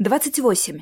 28.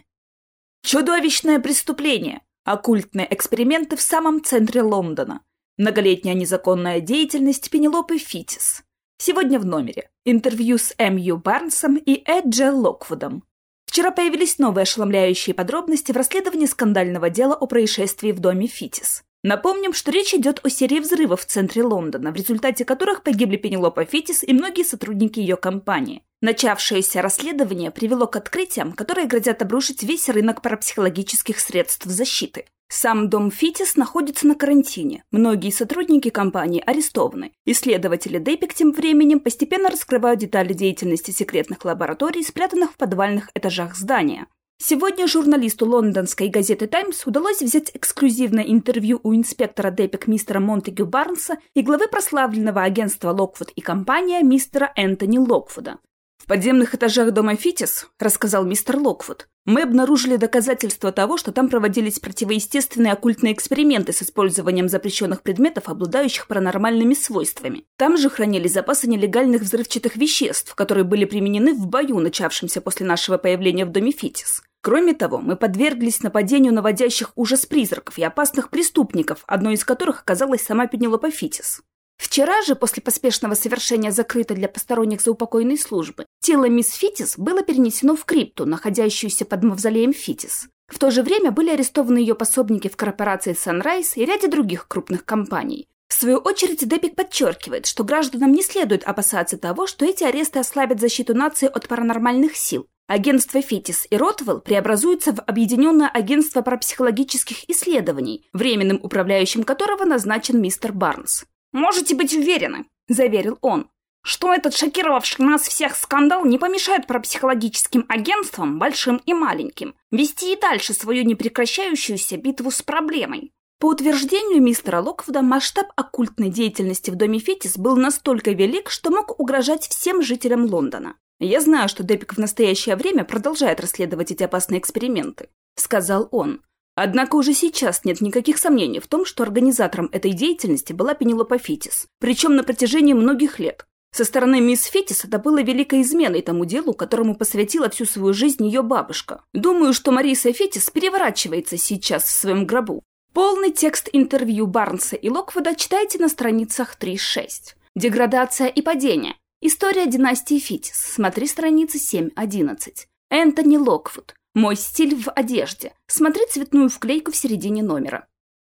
Чудовищное преступление. Оккультные эксперименты в самом центре Лондона. Многолетняя незаконная деятельность Пенелопы Фитис. Сегодня в номере. Интервью с М.Ю. Барнсом и Эджи Локвудом. Вчера появились новые ошеломляющие подробности в расследовании скандального дела о происшествии в доме Фитис. Напомним, что речь идет о серии взрывов в центре Лондона, в результате которых погибли Пенелопа Фитис и многие сотрудники ее компании. Начавшееся расследование привело к открытиям, которые грозят обрушить весь рынок парапсихологических средств защиты. Сам дом Фитис находится на карантине, многие сотрудники компании арестованы. Исследователи Депик тем временем постепенно раскрывают детали деятельности секретных лабораторий, спрятанных в подвальных этажах здания. Сегодня журналисту лондонской газеты «Таймс» удалось взять эксклюзивное интервью у инспектора Депик мистера Монтегю Барнса и главы прославленного агентства «Локвуд и компания» мистера Энтони Локвуда. «В подземных этажах дома Фитис, — рассказал мистер Локвуд, — мы обнаружили доказательства того, что там проводились противоестественные оккультные эксперименты с использованием запрещенных предметов, обладающих паранормальными свойствами. Там же хранились запасы нелегальных взрывчатых веществ, которые были применены в бою, начавшемся после нашего появления в доме Фитис. Кроме того, мы подверглись нападению наводящих ужас призраков и опасных преступников, одной из которых оказалась сама Пенелопа Фитис. Вчера же, после поспешного совершения закрытой для посторонних заупокойной службы, тело мисс Фитис было перенесено в крипту, находящуюся под мавзолеем Фитис. В то же время были арестованы ее пособники в корпорации Sunrise и ряде других крупных компаний. В свою очередь, Депик подчеркивает, что гражданам не следует опасаться того, что эти аресты ослабят защиту нации от паранормальных сил, Агентство Фетис и Ротвелл преобразуются в Объединенное агентство парапсихологических исследований, временным управляющим которого назначен мистер Барнс. «Можете быть уверены», — заверил он, что этот шокировавший нас всех скандал не помешает парапсихологическим агентствам, большим и маленьким, вести и дальше свою непрекращающуюся битву с проблемой. По утверждению мистера Локвуда, масштаб оккультной деятельности в доме Фетис был настолько велик, что мог угрожать всем жителям Лондона. «Я знаю, что Депик в настоящее время продолжает расследовать эти опасные эксперименты», — сказал он. Однако уже сейчас нет никаких сомнений в том, что организатором этой деятельности была Пенелопа Фетис, причем на протяжении многих лет. Со стороны мисс Фетис это было великой изменой тому делу, которому посвятила всю свою жизнь ее бабушка. Думаю, что Мариса Фетис переворачивается сейчас в своем гробу. Полный текст интервью Барнса и Локвуда читайте на страницах 3-6. Деградация и падение. История династии Фитис. Смотри страницы 7-11. Энтони Локвуд. Мой стиль в одежде. Смотри цветную вклейку в середине номера.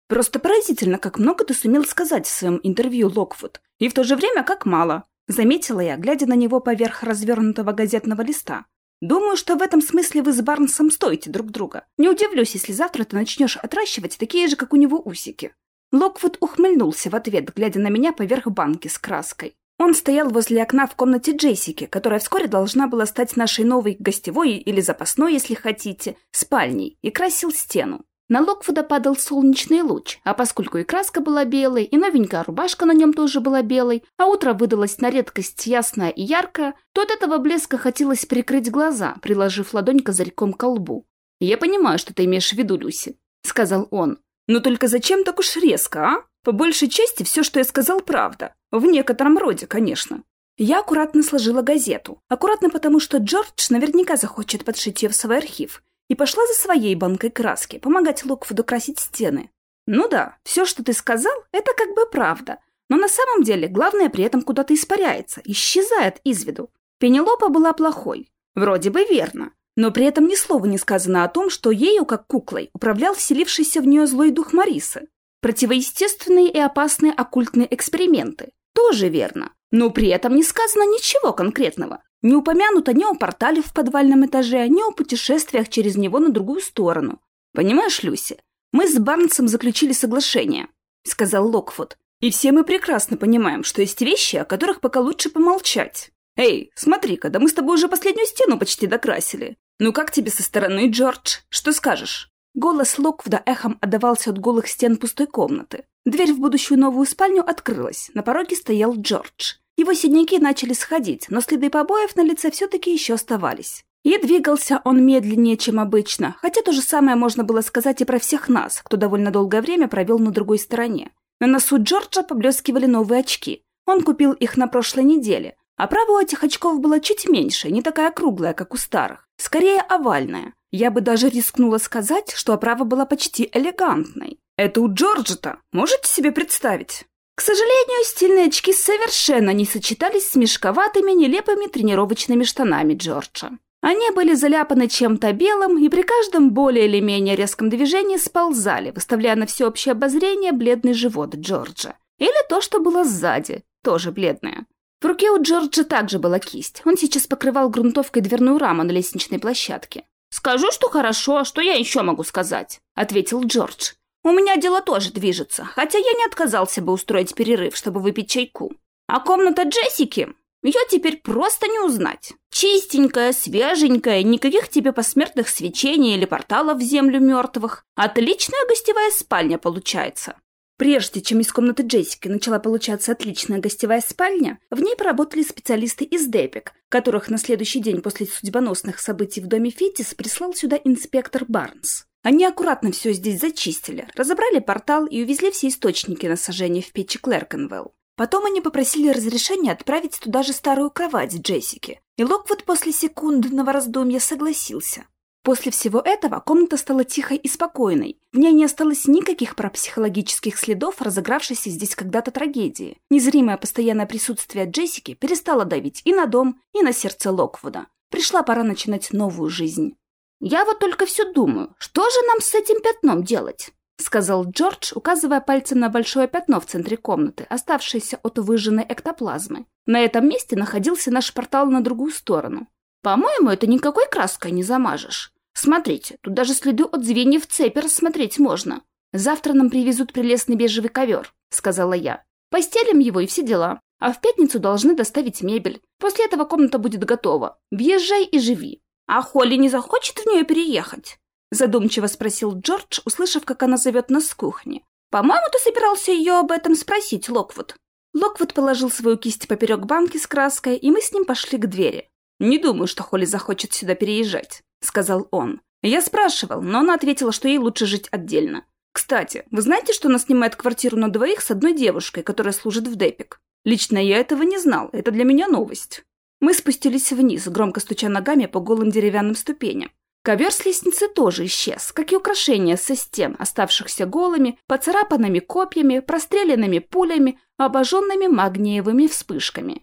Просто поразительно, как много ты сумел сказать в своем интервью, Локвуд. И в то же время, как мало. Заметила я, глядя на него поверх развернутого газетного листа. Думаю, что в этом смысле вы с Барнсом стоите друг друга. Не удивлюсь, если завтра ты начнешь отращивать такие же, как у него, усики. Локвуд ухмыльнулся в ответ, глядя на меня поверх банки с краской. Он стоял возле окна в комнате Джессики, которая вскоре должна была стать нашей новой гостевой или запасной, если хотите, спальней, и красил стену. На Локвуда падал солнечный луч, а поскольку и краска была белой, и новенькая рубашка на нем тоже была белой, а утро выдалось на редкость ясное и яркое, то от этого блеска хотелось прикрыть глаза, приложив ладонь козырьком к лбу. «Я понимаю, что ты имеешь в виду, Люси», — сказал он. «Но только зачем так уж резко, а? По большей части все, что я сказал, правда. В некотором роде, конечно. Я аккуратно сложила газету. Аккуратно потому, что Джордж наверняка захочет подшить ее в свой архив. И пошла за своей банкой краски, помогать Локвуду красить стены. Ну да, все, что ты сказал, это как бы правда. Но на самом деле главное при этом куда-то испаряется, исчезает из виду. Пенелопа была плохой. Вроде бы верно. Но при этом ни слова не сказано о том, что ею, как куклой, управлял вселившийся в нее злой дух Марисы. Противоестественные и опасные оккультные эксперименты. Тоже верно. Но при этом не сказано ничего конкретного. Не упомянуто ни о портале в подвальном этаже, ни о путешествиях через него на другую сторону. Понимаешь, Люси, мы с Барнсом заключили соглашение, сказал Локфуд. И все мы прекрасно понимаем, что есть вещи, о которых пока лучше помолчать. Эй, смотри-ка, да мы с тобой уже последнюю стену почти докрасили. Ну как тебе со стороны, Джордж? Что скажешь? Голос Локвуда эхом отдавался от голых стен пустой комнаты. Дверь в будущую новую спальню открылась. На пороге стоял Джордж. Его синяки начали сходить, но следы побоев на лице все-таки еще оставались. И двигался он медленнее, чем обычно, хотя то же самое можно было сказать и про всех нас, кто довольно долгое время провел на другой стороне. На носу Джорджа поблескивали новые очки. Он купил их на прошлой неделе, Оправа у этих очков была чуть меньше, не такая круглая, как у старых, скорее овальная. Я бы даже рискнула сказать, что оправа была почти элегантной. Это у Джорджа-то, можете себе представить? К сожалению, стильные очки совершенно не сочетались с мешковатыми, нелепыми тренировочными штанами Джорджа. Они были заляпаны чем-то белым и при каждом более или менее резком движении сползали, выставляя на всеобщее обозрение бледный живот Джорджа. Или то, что было сзади, тоже бледное. В руке у Джорджа также была кисть. Он сейчас покрывал грунтовкой дверную раму на лестничной площадке. «Скажу, что хорошо, а что я еще могу сказать?» — ответил Джордж. «У меня дело тоже движется, хотя я не отказался бы устроить перерыв, чтобы выпить чайку. А комната Джессики? Ее теперь просто не узнать. Чистенькая, свеженькая, никаких тебе посмертных свечений или порталов в землю мертвых. Отличная гостевая спальня получается. Прежде чем из комнаты Джессики начала получаться отличная гостевая спальня, в ней поработали специалисты из ДЭПИК, которых на следующий день после судьбоносных событий в доме Фитис прислал сюда инспектор Барнс. Они аккуратно все здесь зачистили, разобрали портал и увезли все источники насажения в печи Клеркенвелл. Потом они попросили разрешения отправить туда же старую кровать Джессики, и Локвуд после секундного раздумья согласился. После всего этого комната стала тихой и спокойной. В ней не осталось никаких парапсихологических следов разыгравшейся здесь когда-то трагедии. Незримое постоянное присутствие Джессики перестало давить и на дом, и на сердце Локвуда. Пришла пора начинать новую жизнь. «Я вот только все думаю, что же нам с этим пятном делать?» — сказал Джордж, указывая пальцем на большое пятно в центре комнаты, оставшееся от выжженной эктоплазмы. На этом месте находился наш портал на другую сторону. «По-моему, это никакой краской не замажешь. Смотрите, тут даже следы от звеньев цепи рассмотреть можно. Завтра нам привезут прелестный бежевый ковер, сказала я. Постелим его и все дела. А в пятницу должны доставить мебель. После этого комната будет готова. Въезжай и живи. А Холли не захочет в нее переехать? Задумчиво спросил Джордж, услышав, как она зовет нас с кухни. «По-моему, ты собирался ее об этом спросить, Локвуд». Локвуд положил свою кисть поперек банки с краской, и мы с ним пошли к двери. «Не думаю, что Холли захочет сюда переезжать», — сказал он. Я спрашивал, но она ответила, что ей лучше жить отдельно. «Кстати, вы знаете, что она снимает квартиру на двоих с одной девушкой, которая служит в Депик? Лично я этого не знал, это для меня новость». Мы спустились вниз, громко стуча ногами по голым деревянным ступеням. Ковер с лестницы тоже исчез, как и украшения со стен, оставшихся голыми, поцарапанными копьями, простреленными пулями, обожженными магниевыми вспышками.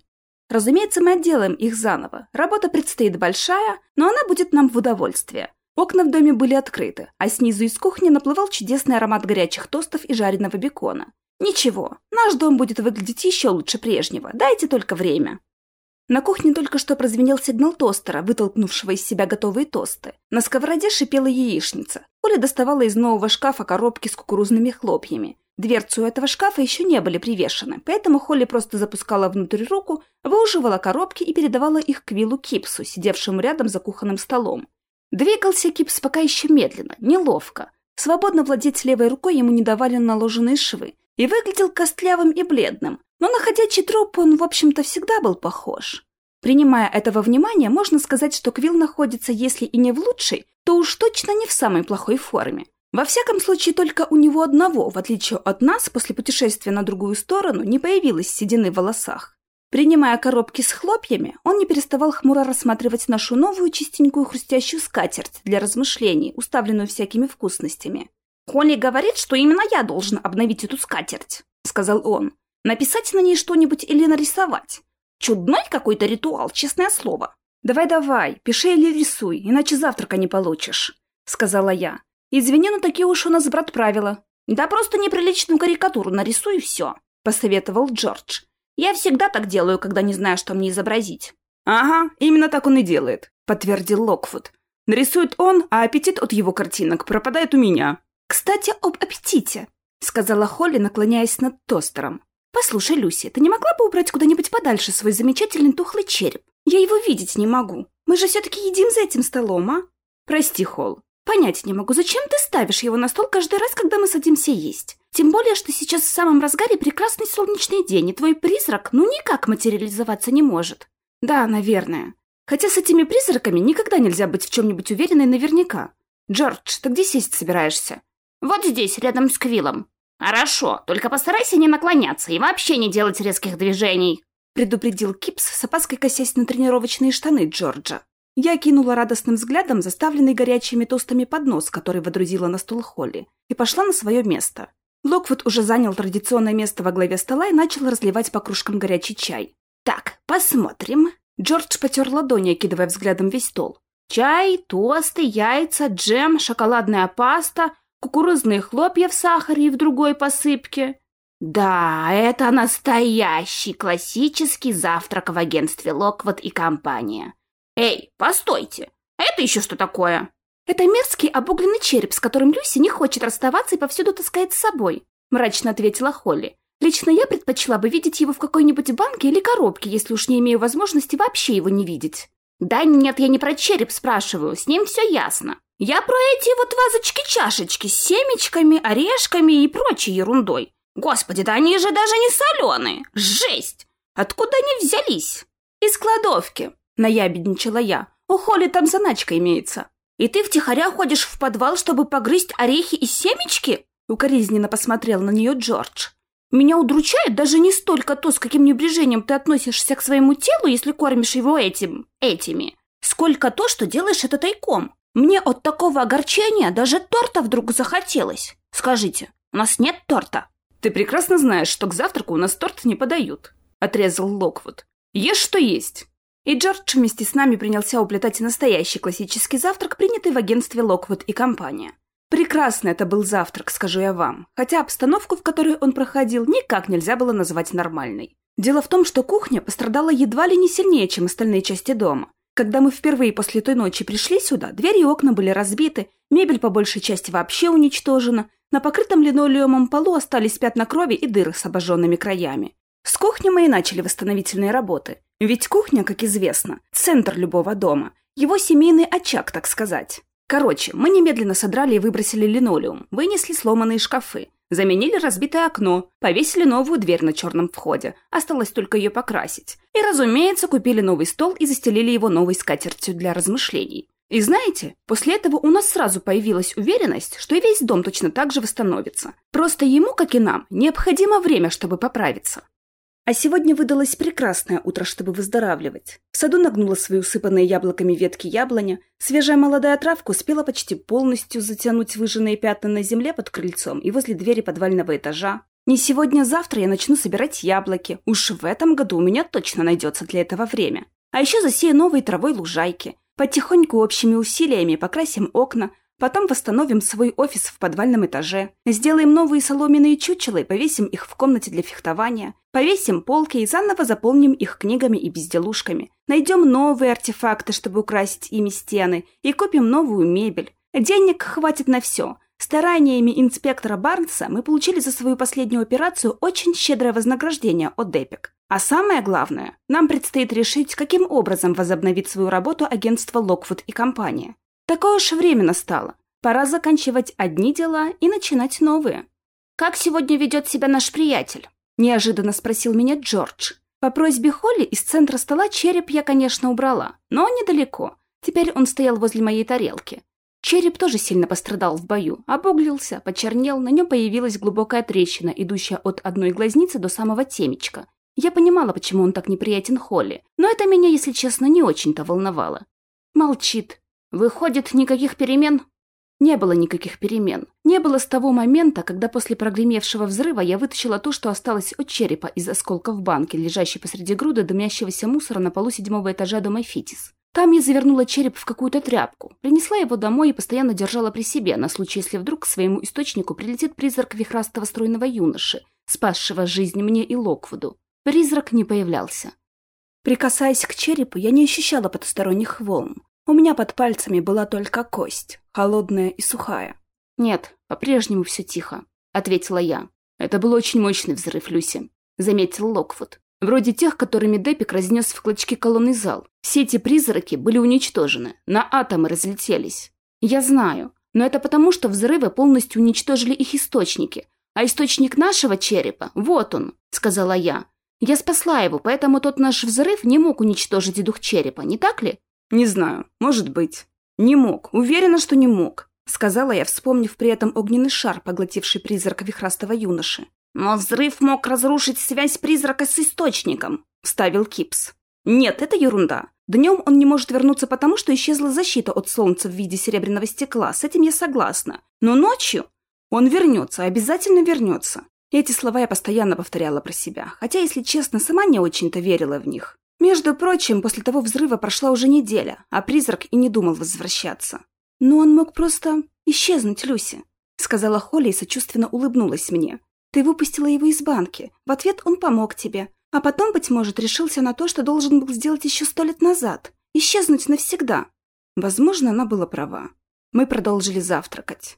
Разумеется, мы отделаем их заново. Работа предстоит большая, но она будет нам в удовольствие. Окна в доме были открыты, а снизу из кухни наплывал чудесный аромат горячих тостов и жареного бекона. Ничего, наш дом будет выглядеть еще лучше прежнего, дайте только время. На кухне только что прозвенел сигнал тостера, вытолкнувшего из себя готовые тосты. На сковороде шипела яичница. Оля доставала из нового шкафа коробки с кукурузными хлопьями. Дверцу этого шкафа еще не были привешены, поэтому Холли просто запускала внутрь руку, выуживала коробки и передавала их к Виллу Кипсу, сидевшему рядом за кухонным столом. Двигался Кипс пока еще медленно, неловко. Свободно владеть левой рукой ему не давали наложенные швы. И выглядел костлявым и бледным, но на ходячий труп он, в общем-то, всегда был похож. Принимая этого внимания, можно сказать, что Квилл находится, если и не в лучшей, то уж точно не в самой плохой форме. Во всяком случае, только у него одного, в отличие от нас, после путешествия на другую сторону, не появилось седины в волосах. Принимая коробки с хлопьями, он не переставал хмуро рассматривать нашу новую чистенькую хрустящую скатерть для размышлений, уставленную всякими вкусностями. «Холли говорит, что именно я должен обновить эту скатерть», — сказал он. «Написать на ней что-нибудь или нарисовать. Чудной какой-то ритуал, честное слово». «Давай-давай, пиши или рисуй, иначе завтрака не получишь», — сказала я. «Извини, но такие уж у нас, брат, правила». «Да просто неприличную карикатуру нарисуй и все», — посоветовал Джордж. «Я всегда так делаю, когда не знаю, что мне изобразить». «Ага, именно так он и делает», — подтвердил Локвуд. «Нарисует он, а аппетит от его картинок пропадает у меня». «Кстати, об аппетите», — сказала Холли, наклоняясь над тостером. «Послушай, Люси, ты не могла бы убрать куда-нибудь подальше свой замечательный тухлый череп? Я его видеть не могу. Мы же все-таки едим за этим столом, а?» «Прости, Холл, Понять не могу, зачем ты ставишь его на стол каждый раз, когда мы садимся есть? Тем более, что сейчас в самом разгаре прекрасный солнечный день, и твой призрак ну никак материализоваться не может. Да, наверное. Хотя с этими призраками никогда нельзя быть в чем-нибудь уверенной наверняка. Джордж, ты где сесть собираешься? Вот здесь, рядом с Квиллом. Хорошо, только постарайся не наклоняться и вообще не делать резких движений. предупредил Кипс с опаской косясь на тренировочные штаны Джорджа. Я кинула радостным взглядом заставленный горячими тостами поднос, который водрузила на стол Холли, и пошла на свое место. Локвуд уже занял традиционное место во главе стола и начал разливать по кружкам горячий чай. «Так, посмотрим». Джордж потер ладони, окидывая взглядом весь стол. «Чай, тосты, яйца, джем, шоколадная паста, кукурузные хлопья в сахаре и в другой посыпке. Да, это настоящий классический завтрак в агентстве Локвуд и компания. Эй, постойте, это еще что такое? Это мерзкий обугленный череп, с которым Люси не хочет расставаться и повсюду таскает с собой, мрачно ответила Холли. Лично я предпочла бы видеть его в какой-нибудь банке или коробке, если уж не имею возможности вообще его не видеть. Да нет, я не про череп спрашиваю, с ним все ясно. Я про эти вот вазочки-чашечки с семечками, орешками и прочей ерундой. Господи, да они же даже не соленые! Жесть! Откуда они взялись? Из кладовки, наябедничала я. У Холли там заначка имеется. И ты втихаря ходишь в подвал, чтобы погрызть орехи и семечки? Укоризненно посмотрел на нее Джордж. Меня удручает даже не столько то, с каким небрежением ты относишься к своему телу, если кормишь его этим, этими, сколько то, что делаешь это тайком. Мне от такого огорчения даже торта вдруг захотелось. Скажите, у нас нет торта? «Ты прекрасно знаешь, что к завтраку у нас торт не подают», — отрезал Локвуд. «Ешь, что есть». И Джордж вместе с нами принялся уплетать настоящий классический завтрак, принятый в агентстве Локвуд и компания. Прекрасно это был завтрак, скажу я вам, хотя обстановку, в которой он проходил, никак нельзя было назвать нормальной. Дело в том, что кухня пострадала едва ли не сильнее, чем остальные части дома. Когда мы впервые после той ночи пришли сюда, двери и окна были разбиты, мебель по большей части вообще уничтожена, на покрытом линолеумом полу остались пятна крови и дыры с обожженными краями. С кухни мы и начали восстановительные работы. Ведь кухня, как известно, центр любого дома. Его семейный очаг, так сказать. Короче, мы немедленно содрали и выбросили линолеум, вынесли сломанные шкафы, заменили разбитое окно, повесили новую дверь на черном входе, осталось только ее покрасить. И, разумеется, купили новый стол и застелили его новой скатертью для размышлений. И знаете, после этого у нас сразу появилась уверенность, что и весь дом точно так же восстановится. Просто ему, как и нам, необходимо время, чтобы поправиться. А сегодня выдалось прекрасное утро, чтобы выздоравливать. В саду нагнула свои усыпанные яблоками ветки яблоня, свежая молодая травка успела почти полностью затянуть выжженные пятна на земле под крыльцом и возле двери подвального этажа. Не сегодня-завтра я начну собирать яблоки. Уж в этом году у меня точно найдется для этого время. А еще засею новой травой лужайки. Потихоньку общими усилиями покрасим окна, потом восстановим свой офис в подвальном этаже, сделаем новые соломенные чучела и повесим их в комнате для фехтования, повесим полки и заново заполним их книгами и безделушками, найдем новые артефакты, чтобы украсить ими стены, и купим новую мебель. Денег хватит на все. Стараниями инспектора Барнса мы получили за свою последнюю операцию очень щедрое вознаграждение от Депик. А самое главное, нам предстоит решить, каким образом возобновить свою работу агентство Локвуд и компания. Такое уж время настало. Пора заканчивать одни дела и начинать новые. «Как сегодня ведет себя наш приятель?» – неожиданно спросил меня Джордж. По просьбе Холли из центра стола череп я, конечно, убрала, но недалеко. Теперь он стоял возле моей тарелки. Череп тоже сильно пострадал в бою, обуглился, почернел, на нем появилась глубокая трещина, идущая от одной глазницы до самого темечка, я понимала, почему он так неприятен Холли, но это меня, если честно, не очень-то волновало. Молчит. Выходит, никаких перемен? Не было никаких перемен. Не было с того момента, когда после прогремевшего взрыва я вытащила то, что осталось от черепа из осколков банки, лежащей посреди груды дымящегося мусора на полу седьмого этажа дома Фитис. Там я завернула череп в какую-то тряпку, принесла его домой и постоянно держала при себе, на случай, если вдруг к своему источнику прилетит призрак вихрастого стройного юноши, спасшего жизнь мне и Локвуду. Призрак не появлялся. Прикасаясь к черепу, я не ощущала потусторонних волн. У меня под пальцами была только кость, холодная и сухая. «Нет, по-прежнему все тихо», — ответила я. «Это был очень мощный взрыв, Люси», — заметил Локвуд. «Вроде тех, которыми Депик разнес в клочки колонный зал. Все эти призраки были уничтожены, на атомы разлетелись. Я знаю, но это потому, что взрывы полностью уничтожили их источники. А источник нашего черепа, вот он», — сказала я. Я спасла его, поэтому тот наш взрыв не мог уничтожить дух черепа, не так ли? Не знаю, может быть. Не мог, уверена, что не мог, сказала я, вспомнив при этом огненный шар, поглотивший призрак вихрастого юноши. Но взрыв мог разрушить связь призрака с источником, вставил Кипс. Нет, это ерунда. Днем он не может вернуться потому, что исчезла защита от солнца в виде серебряного стекла. С этим я согласна. Но ночью он вернется, обязательно вернется. Эти слова я постоянно повторяла про себя, хотя, если честно, сама не очень-то верила в них. Между прочим, после того взрыва прошла уже неделя, а призрак и не думал возвращаться. Но он мог просто исчезнуть, Люси, сказала Холли и сочувственно улыбнулась мне. Ты выпустила его из банки. В ответ он помог тебе. А потом, быть может, решился на то, что должен был сделать еще сто лет назад. Исчезнуть навсегда. Возможно, она была права. Мы продолжили завтракать.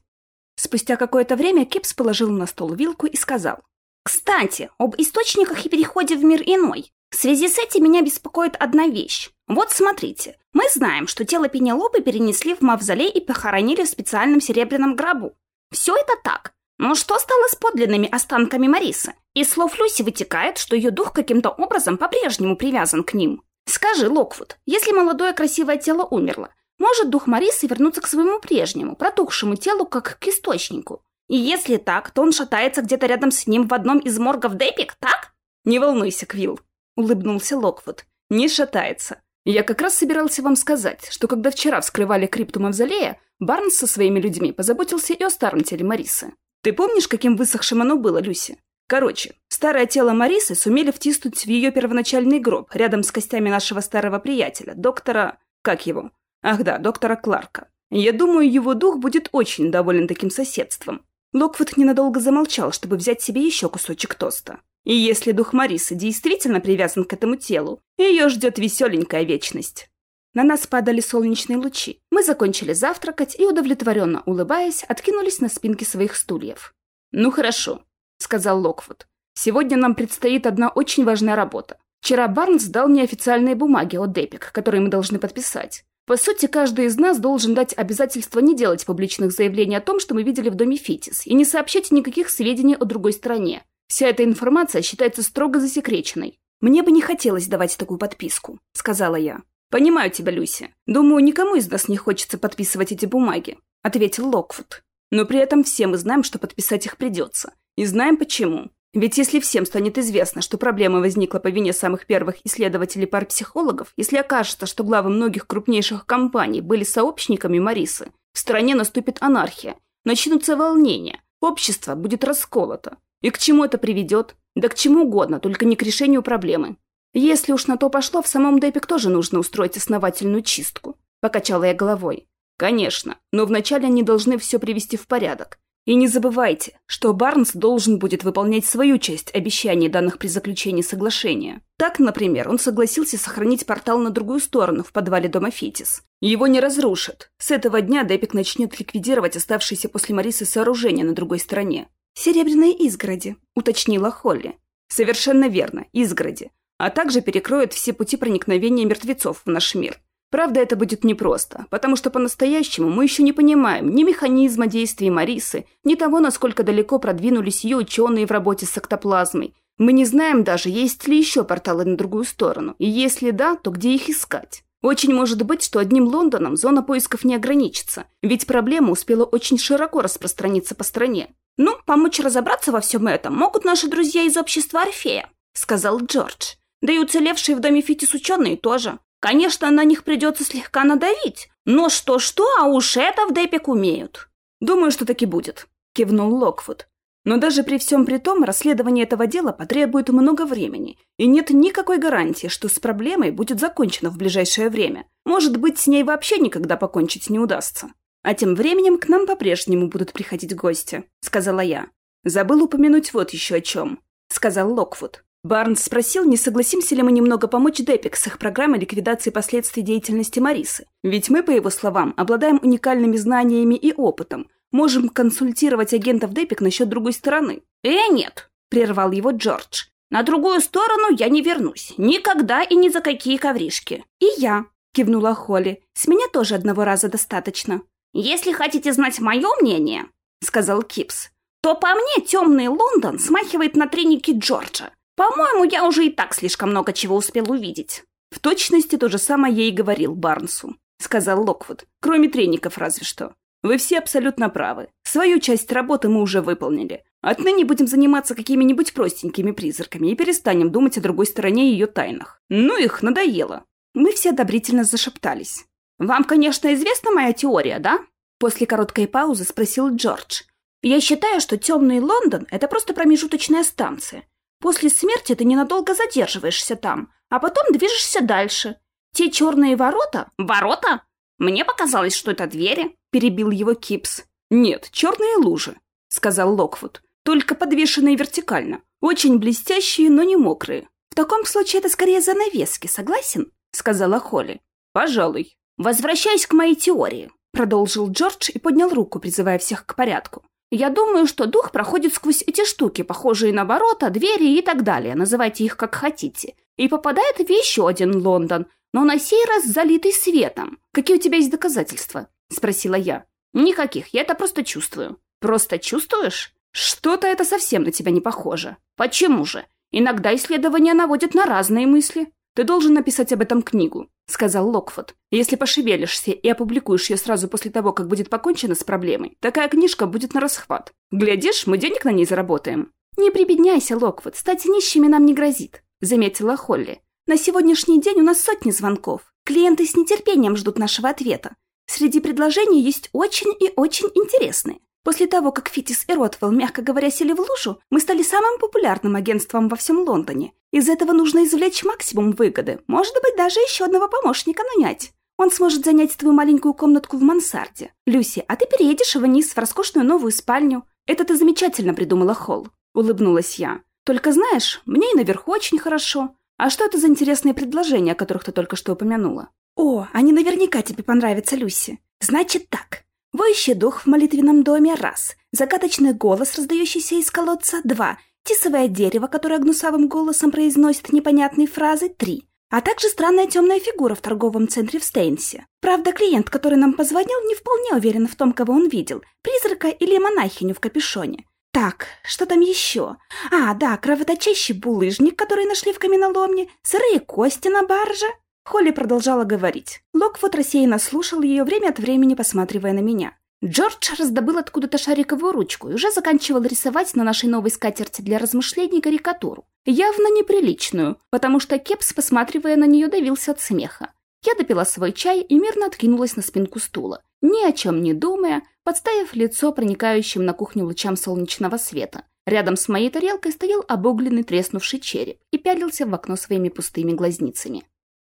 Спустя какое-то время Кипс положил на стол вилку и сказал. «Кстати, об источниках и переходе в мир иной. В связи с этим меня беспокоит одна вещь. Вот смотрите, мы знаем, что тело Пенелопы перенесли в мавзолей и похоронили в специальном серебряном гробу. Все это так. Но что стало с подлинными останками Марисы? Из слов Люси вытекает, что ее дух каким-то образом по-прежнему привязан к ним. Скажи, Локвуд, если молодое красивое тело умерло, может дух Марисы вернуться к своему прежнему, протухшему телу, как к источнику? И если так, то он шатается где-то рядом с ним в одном из моргов Депик, так? Не волнуйся, Квилл, — улыбнулся Локвуд. «Не шатается. Я как раз собирался вам сказать, что когда вчера вскрывали крипту Мавзолея, Барнс со своими людьми позаботился и о старом теле Марисы. Ты помнишь, каким высохшим оно было, Люси? Короче, старое тело Марисы сумели втиснуть в ее первоначальный гроб рядом с костями нашего старого приятеля, доктора... Как его? Ах да, доктора Кларка. Я думаю, его дух будет очень доволен таким соседством. Локвуд ненадолго замолчал, чтобы взять себе еще кусочек тоста. И если дух Марисы действительно привязан к этому телу, ее ждет веселенькая вечность. На нас падали солнечные лучи. Мы закончили завтракать и, удовлетворенно улыбаясь, откинулись на спинки своих стульев. «Ну хорошо», — сказал Локвуд. «Сегодня нам предстоит одна очень важная работа. Вчера Барнс дал мне официальные бумаги от Депик, которые мы должны подписать. По сути, каждый из нас должен дать обязательство не делать публичных заявлений о том, что мы видели в доме Фитис, и не сообщать никаких сведений о другой стороне. Вся эта информация считается строго засекреченной. Мне бы не хотелось давать такую подписку, сказала я. Понимаю тебя, Люси. Думаю, никому из нас не хочется подписывать эти бумаги, ответил Локвуд. Но при этом все мы знаем, что подписать их придется. И знаем почему. Ведь если всем станет известно, что проблема возникла по вине самых первых исследователей парапсихологов, если окажется, что главы многих крупнейших компаний были сообщниками Марисы, в стране наступит анархия, начнутся волнения, общество будет расколото, и к чему это приведет? Да к чему угодно, только не к решению проблемы. Если уж на то пошло, в самом Депик тоже нужно устроить основательную чистку. Покачала я головой. Конечно, но вначале они должны все привести в порядок. И не забывайте, что Барнс должен будет выполнять свою часть обещаний, данных при заключении соглашения. Так, например, он согласился сохранить портал на другую сторону в подвале дома Фитис. Его не разрушат. С этого дня Депик начнет ликвидировать оставшиеся после Марисы сооружения на другой стороне. «Серебряные изгороди», — уточнила Холли. «Совершенно верно, изгороди. А также перекроют все пути проникновения мертвецов в наш мир. Правда, это будет непросто, потому что по-настоящему мы еще не понимаем ни механизма действий Марисы, ни того, насколько далеко продвинулись ее ученые в работе с эктоплазмой. Мы не знаем даже, есть ли еще порталы на другую сторону, и если да, то где их искать. Очень может быть, что одним Лондоном зона поисков не ограничится, ведь проблема успела очень широко распространиться по стране. «Ну, помочь разобраться во всем этом могут наши друзья из общества Орфея», — сказал Джордж. «Да и уцелевшие в доме Фитис ученые тоже. Конечно, на них придется слегка надавить, но что-что, а уж это в Депик умеют». «Думаю, что таки будет», — кивнул Локвуд. «Но даже при всем при том, расследование этого дела потребует много времени, и нет никакой гарантии, что с проблемой будет закончено в ближайшее время. Может быть, с ней вообще никогда покончить не удастся». «А тем временем к нам по-прежнему будут приходить гости», — сказала я. «Забыл упомянуть вот еще о чем», — сказал Локвуд. Барнс спросил, не согласимся ли мы немного помочь Депик с их программой ликвидации последствий деятельности Марисы. Ведь мы, по его словам, обладаем уникальными знаниями и опытом, можем консультировать агентов Депик насчет другой стороны. «Э, нет», — прервал его Джордж. «На другую сторону я не вернусь. Никогда и ни за какие ковришки». «И я», — кивнула Холли. «С меня тоже одного раза достаточно». «Если хотите знать мое мнение», — сказал Кипс, «то по мне темный Лондон смахивает на треники Джорджа. По-моему, я уже и так слишком много чего успел увидеть». «В точности то же самое я и говорил Барнсу», — сказал Локвуд, «кроме треников разве что. Вы все абсолютно правы. Свою часть работы мы уже выполнили. Отныне будем заниматься какими-нибудь простенькими призраками и перестанем думать о другой стороне ее тайнах. Ну их надоело. Мы все одобрительно зашептались. «Вам, конечно, известна моя теория, да?» После короткой паузы спросил Джордж. «Я считаю, что темный Лондон — это просто промежуточная станция. После смерти ты ненадолго задерживаешься там, а потом движешься дальше. Те черные ворота... Ворота? Мне показалось, что это двери, перебил его Кипс. Нет, черные лужи, сказал Локвуд. Только подвешенные вертикально. Очень блестящие, но не мокрые. В таком случае это скорее занавески, согласен? Сказала Холли. Пожалуй. Возвращаясь к моей теории, продолжил Джордж и поднял руку, призывая всех к порядку. Я думаю, что дух проходит сквозь эти штуки, похожие на ворота, двери и так далее, называйте их как хотите, и попадает в еще один Лондон, но на сей раз залитый светом. Какие у тебя есть доказательства? Спросила я. Никаких, я это просто чувствую. Просто чувствуешь? Что-то это совсем на тебя не похоже. Почему же? Иногда исследования наводят на разные мысли. «Ты должен написать об этом книгу», — сказал Локфуд. «Если пошевелишься и опубликуешь ее сразу после того, как будет покончено с проблемой, такая книжка будет на расхват. Глядишь, мы денег на ней заработаем». «Не прибедняйся, Локвуд, стать нищими нам не грозит», — заметила Холли. «На сегодняшний день у нас сотни звонков. Клиенты с нетерпением ждут нашего ответа. Среди предложений есть очень и очень интересные. После того, как Фитис и Ротвелл, мягко говоря, сели в лужу, мы стали самым популярным агентством во всем Лондоне. Из этого нужно извлечь максимум выгоды, может быть, даже еще одного помощника нанять. Он сможет занять твою маленькую комнатку в мансарде. Люси, а ты переедешь вниз в роскошную новую спальню. Это ты замечательно придумала, Холл. Улыбнулась я. Только знаешь, мне и наверху очень хорошо. А что это за интересные предложения, о которых ты только что упомянула? О, они наверняка тебе понравятся, Люси. Значит так. Воющий дух в молитвенном доме – раз. Загадочный голос, раздающийся из колодца – два. Тисовое дерево, которое гнусавым голосом произносит непонятные фразы – три. А также странная темная фигура в торговом центре в Стейнсе. Правда, клиент, который нам позвонил, не вполне уверен в том, кого он видел – призрака или монахиню в капюшоне. Так, что там еще? А, да, кровоточащий булыжник, который нашли в каменоломне, сырые кости на барже – Холли продолжала говорить. Локвуд рассеянно слушал ее время от времени, посматривая на меня. Джордж раздобыл откуда-то шариковую ручку и уже заканчивал рисовать на нашей новой скатерти для размышлений карикатуру. Явно неприличную, потому что Кепс, посматривая на нее, давился от смеха. Я допила свой чай и мирно откинулась на спинку стула, ни о чем не думая, подставив лицо проникающим на кухню лучам солнечного света. Рядом с моей тарелкой стоял обугленный треснувший череп и пялился в окно своими пустыми глазницами.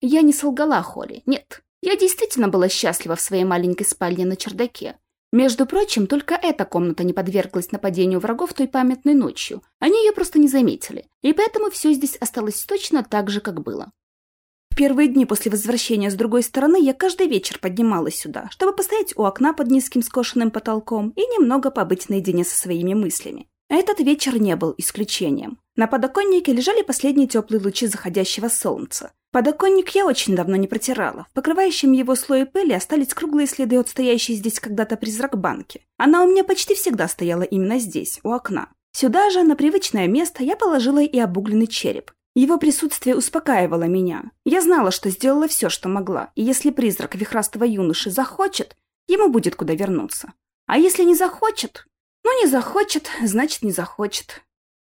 Я не солгала Холли, нет. Я действительно была счастлива в своей маленькой спальне на чердаке. Между прочим, только эта комната не подверглась нападению врагов той памятной ночью. Они ее просто не заметили. И поэтому все здесь осталось точно так же, как было. В первые дни после возвращения с другой стороны я каждый вечер поднималась сюда, чтобы постоять у окна под низким скошенным потолком и немного побыть наедине со своими мыслями. Этот вечер не был исключением. На подоконнике лежали последние теплые лучи заходящего солнца. Подоконник я очень давно не протирала. В покрывающем его слое пыли остались круглые следы от стоящей здесь когда-то призрак банки. Она у меня почти всегда стояла именно здесь, у окна. Сюда же, на привычное место, я положила и обугленный череп. Его присутствие успокаивало меня. Я знала, что сделала все, что могла, и если призрак вихрастого юноши захочет, ему будет куда вернуться. А если не захочет? Ну, не захочет, значит, не захочет.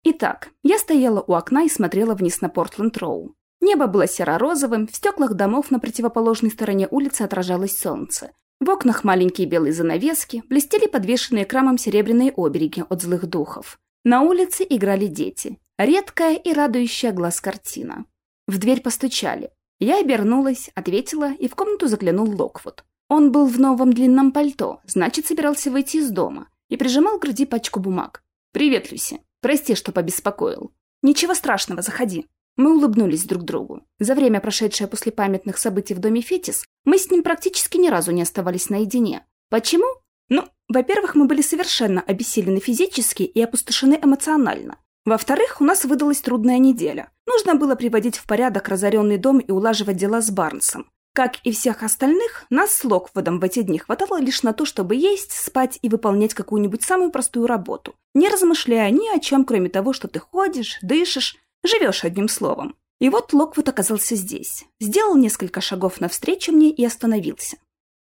Итак, я стояла у окна и смотрела вниз на Портленд-Роу. Небо было серо-розовым, в стеклах домов на противоположной стороне улицы отражалось солнце. В окнах маленькие белые занавески, блестели подвешенные крамом серебряные обереги от злых духов. На улице играли дети. Редкая и радующая глаз картина. В дверь постучали. Я обернулась, ответила, и в комнату заглянул Локвуд. Он был в новом длинном пальто, значит, собирался выйти из дома, и прижимал к груди пачку бумаг. «Привет, Люси. Прости, что побеспокоил». «Ничего страшного, заходи». Мы улыбнулись друг другу. За время, прошедшее после памятных событий в доме Фетис, мы с ним практически ни разу не оставались наедине. Почему? Ну, во-первых, мы были совершенно обессилены физически и опустошены эмоционально. Во-вторых, у нас выдалась трудная неделя. Нужно было приводить в порядок разоренный дом и улаживать дела с Барнсом. Как и всех остальных, нас с Локводом в эти дни хватало лишь на то, чтобы есть, спать и выполнять какую-нибудь самую простую работу, не размышляя ни о чем, кроме того, что ты ходишь, дышишь, Живешь одним словом. И вот Локвуд оказался здесь. Сделал несколько шагов навстречу мне и остановился.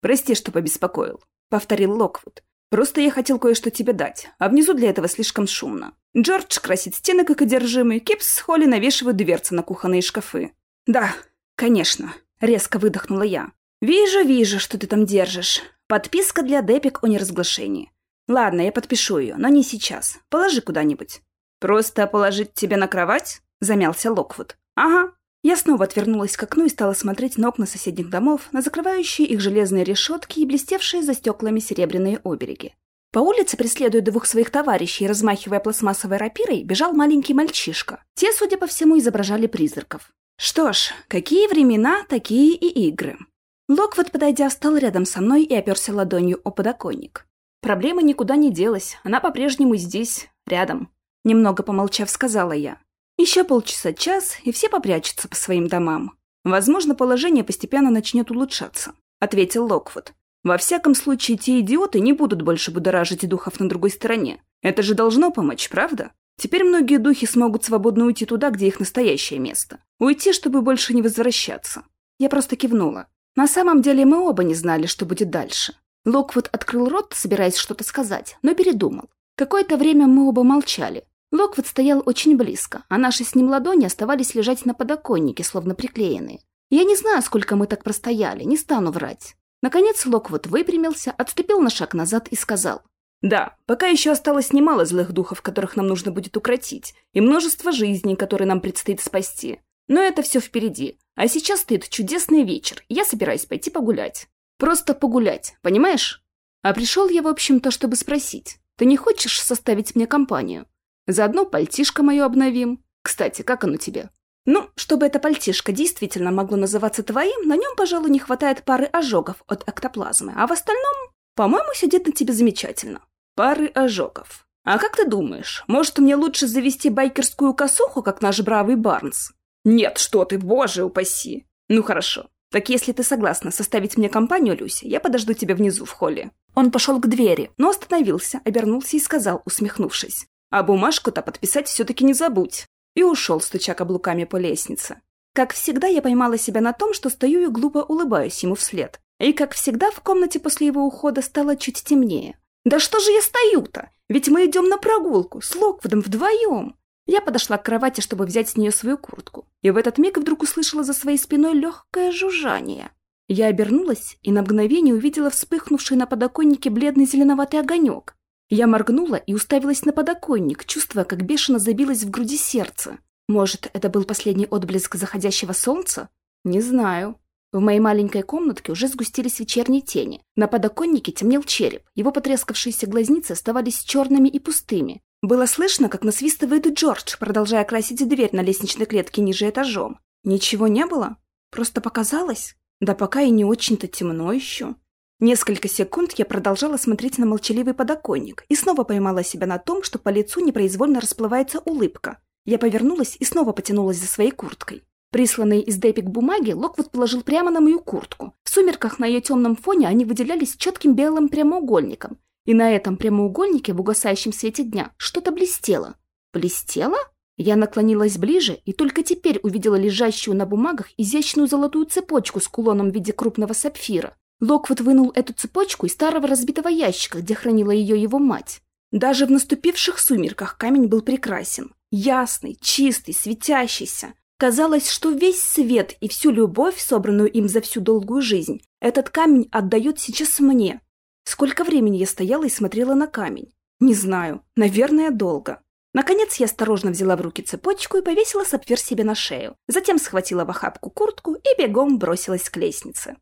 «Прости, что побеспокоил», — повторил Локвуд. Просто я хотел кое-что тебе дать, а внизу для этого слишком шумно. Джордж красит стены, как одержимый, Кипс с Холли навешивают дверцы на кухонные шкафы. Да, конечно, резко выдохнула я. Вижу, вижу, что ты там держишь. Подписка для Депик о неразглашении. Ладно, я подпишу ее, но не сейчас. Положи куда-нибудь. Просто положить тебе на кровать? Замялся Локвуд. Ага. Я снова отвернулась к окну и стала смотреть на окна соседних домов, на закрывающие их железные решетки и блестевшие за стеклами серебряные обереги. По улице, преследуя двух своих товарищей размахивая пластмассовой рапирой, бежал маленький мальчишка. Те, судя по всему, изображали призраков. Что ж, какие времена, такие и игры. Локвуд, подойдя, стал рядом со мной и оперся ладонью о подоконник. Проблема никуда не делась, она по-прежнему здесь, рядом. Немного помолчав, сказала я. Еще полчаса-час, и все попрячутся по своим домам. Возможно, положение постепенно начнет улучшаться, ответил Локвуд. Во всяком случае, те идиоты не будут больше будоражить духов на другой стороне. Это же должно помочь, правда? Теперь многие духи смогут свободно уйти туда, где их настоящее место. Уйти, чтобы больше не возвращаться. Я просто кивнула. На самом деле мы оба не знали, что будет дальше. Локвуд открыл рот, собираясь что-то сказать, но передумал. Какое-то время мы оба молчали. Локвуд стоял очень близко, а наши с ним ладони оставались лежать на подоконнике, словно приклеенные. Я не знаю, сколько мы так простояли, не стану врать. Наконец Локвуд выпрямился, отступил на шаг назад и сказал. «Да, пока еще осталось немало злых духов, которых нам нужно будет укротить, и множество жизней, которые нам предстоит спасти. Но это все впереди. А сейчас стоит чудесный вечер, я собираюсь пойти погулять. Просто погулять, понимаешь? А пришел я, в общем-то, чтобы спросить. Ты не хочешь составить мне компанию? Заодно пальтишко мое обновим. Кстати, как оно тебе? Ну, чтобы это пальтишко действительно могло называться твоим, на нем, пожалуй, не хватает пары ожогов от эктоплазмы, а в остальном, по-моему, сидит на тебе замечательно. Пары ожогов. А как ты думаешь, может, мне лучше завести байкерскую косуху, как наш бравый Барнс? Нет, что ты, боже упаси. Ну хорошо. Так если ты согласна составить мне компанию, Люся, я подожду тебя внизу в холле. Он пошел к двери, но остановился, обернулся и сказал, усмехнувшись. А бумажку-то подписать все-таки не забудь. И ушел, стуча каблуками по лестнице. Как всегда, я поймала себя на том, что стою и глупо улыбаюсь ему вслед. И, как всегда, в комнате после его ухода стало чуть темнее. «Да что же я стою-то? Ведь мы идем на прогулку с Локвудом вдвоем!» Я подошла к кровати, чтобы взять с нее свою куртку. И в этот миг вдруг услышала за своей спиной легкое жужжание. Я обернулась и на мгновение увидела вспыхнувший на подоконнике бледный зеленоватый огонек. Я моргнула и уставилась на подоконник, чувствуя, как бешено забилось в груди сердце. Может, это был последний отблеск заходящего солнца? Не знаю. В моей маленькой комнатке уже сгустились вечерние тени. На подоконнике темнел череп. Его потрескавшиеся глазницы оставались черными и пустыми. Было слышно, как насвистывает Джордж, продолжая красить дверь на лестничной клетке ниже этажом. Ничего не было? Просто показалось? Да пока и не очень-то темно еще. Несколько секунд я продолжала смотреть на молчаливый подоконник и снова поймала себя на том, что по лицу непроизвольно расплывается улыбка. Я повернулась и снова потянулась за своей курткой. Присланные из Депик бумаги Локвуд положил прямо на мою куртку. В сумерках на ее темном фоне они выделялись четким белым прямоугольником. И на этом прямоугольнике в угасающем свете дня что-то блестело. Блестело? Я наклонилась ближе и только теперь увидела лежащую на бумагах изящную золотую цепочку с кулоном в виде крупного сапфира. Локвуд вынул эту цепочку из старого разбитого ящика, где хранила ее его мать. Даже в наступивших сумерках камень был прекрасен. Ясный, чистый, светящийся. Казалось, что весь свет и всю любовь, собранную им за всю долгую жизнь, этот камень отдает сейчас мне. Сколько времени я стояла и смотрела на камень? Не знаю. Наверное, долго. Наконец я осторожно взяла в руки цепочку и повесила сапфир себе на шею. Затем схватила в охапку куртку и бегом бросилась к лестнице.